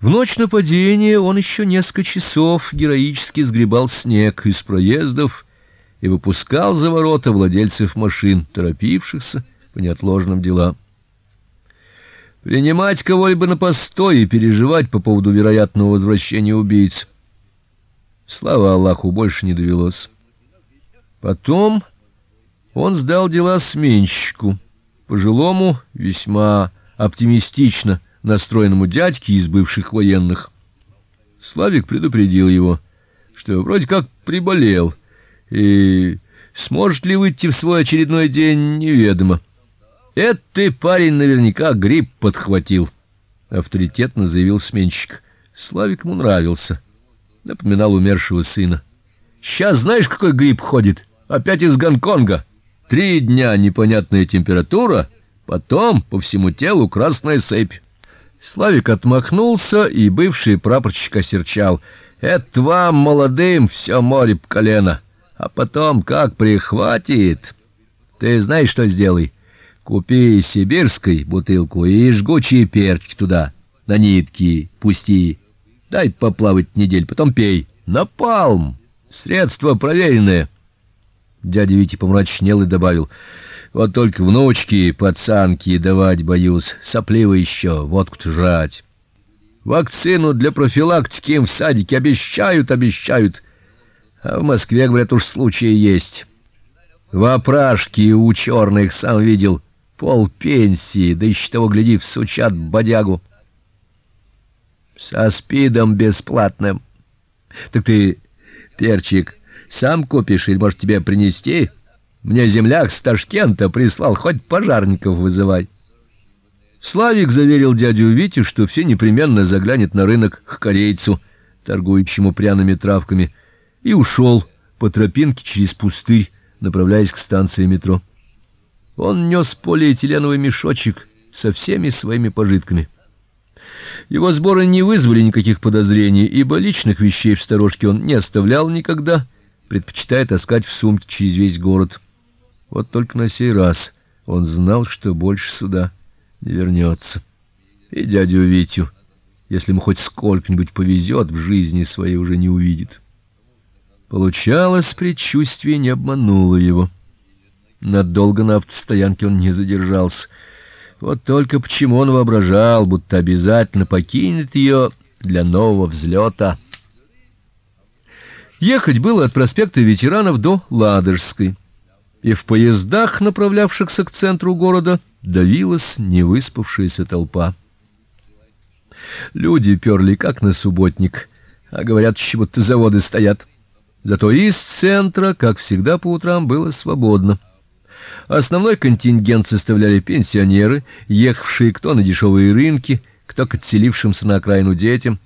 В ночь нападения он еще несколько часов героически сгребал снег из проездов и выпускал за ворота владельцев машин, торопившихся по неотложным делам. Принимать кого-либо на постой и переживать по поводу вероятного возвращения убийц. Слава Аллаху, больше не довелось. Потом он сдал дела сменщику, пожилому, весьма оптимистично настроенному дядьке из бывших военных. Славик предупредил его, что вроде как приболел, и сможет ли выйти в свой очередной день, неведомо. "Это ты, парень, наверняка грипп подхватил", авторитетно заявил сменщик. Славик ему нравился. Напоминал умершего сына. "Сейчас знаешь, какой грипп ходит? Опять из Гонконга. Три дня непонятная температура, потом по всему телу красная сыпь. Славик отмахнулся, и бывший прапорщик осерчал: "Это вам молодым все море по колено, а потом как прихватит. Ты знаешь, что сделай? Купи сибирской бутылку и жгучие перчики туда, на нитки пусти. Дай поплавать неделю, потом пей. Напалм. Средство проверенное". Дядя Витя помрачнел и добавил: вот только внучки, пацанки давать боюсь, сопливы еще, водку-то жрать. Вакцину для профилактики им в садике обещают, обещают. А в Москве, говорят, уж случаи есть. В опрашке у черных сам видел пол пенсии, да еще того гляди, всучат бодягу. Со спидом бесплатным. Так ты перчик сам купишь или может тебе принести? — мне земляк с Ташкента прислал, хоть пожарников вызывай. Славик заверил дядю Витю, что все непременно заглянет на рынок к корейцу, торгующему пряными травками, и ушел по тропинке через пустырь, направляясь к станции метро. Он нес полиэтиленовый мешочек со всеми своими пожитками. Его сборы не вызвали никаких подозрений, ибо личных вещей в сторожке он не оставлял никогда, предпочитая таскать в сумке через весь город. Вот только на сей раз он знал, что больше сюда не вернется. И дядю Витю, если ему хоть сколько-нибудь повезет, в жизни своей уже не увидит. Получалось, предчувствие не обмануло его. Надолго на автостоянке он не задержался. Вот только почему он воображал, будто обязательно покинет ее для нового взлета. Ехать было от проспекта Ветеранов до Ладожской и в поездах, направлявшихся к центру города, давилась невыспавшаяся толпа. Люди перли как на субботник, а говорят, будто заводы стоят. Зато из центра, как всегда по утрам, было свободно. Основной контингент составляли пенсионеры, ехавшие кто на дешевые рынки, кто к отселившимся на окраину детям.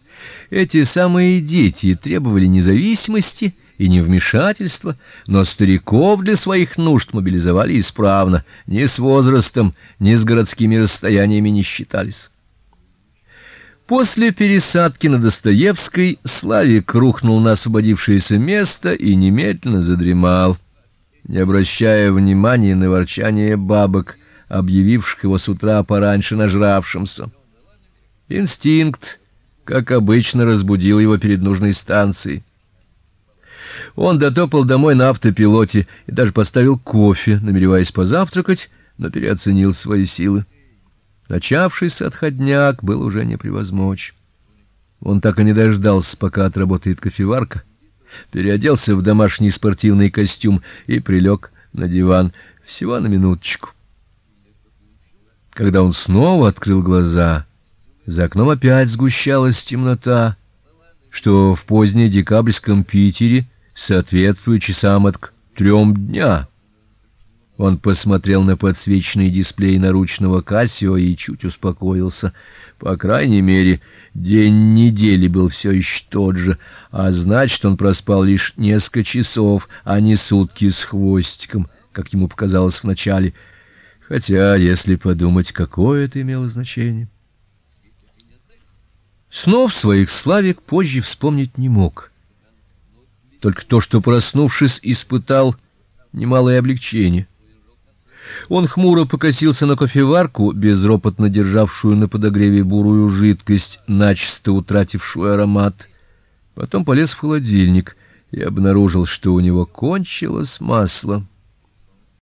Эти самые дети требовали независимости и невмешательства, но стариков для своих нужд мобилизовали исправно, ни с возрастом, ни с городскими расстояниями не считались. После пересадки на Достоевской Славик рухнул на освободившееся место и немедленно задремал, не обращая внимания на ворчание бабок, объявивших его с утра пораньше нажравшимся. Инстинкт, как обычно, разбудил его перед нужной станцией. Он дотопал домой на автопилоте и даже поставил кофе, намереваясь позавтракать, но переоценил свои силы. Начавшийся отходняк был уже не превозмочь. Он так и не дождался, пока отработает кофеварка, переоделся в домашний спортивный костюм и прилег на диван всего на минуточку. Когда он снова открыл глаза, за окном опять сгущалась темнота, что в позднедекабрьском Питере соответствует часам от трем дня. Он посмотрел на подсвеченный дисплей наручного Casio и чуть успокоился. По крайней мере, день недели был все еще тот же, а значит, он проспал лишь несколько часов, а не сутки с хвостиком, как ему показалось вначале. Хотя, если подумать, какое это имело значение. Снов своих Славик позже вспомнить не мог только то, что проснувшись, испытал немалое облегчение. Он хмуро покосился на кофеварку, безропотно державшую на подогреве бурую жидкость, начисто утратившую аромат. Потом полез в холодильник и обнаружил, что у него кончилось масло.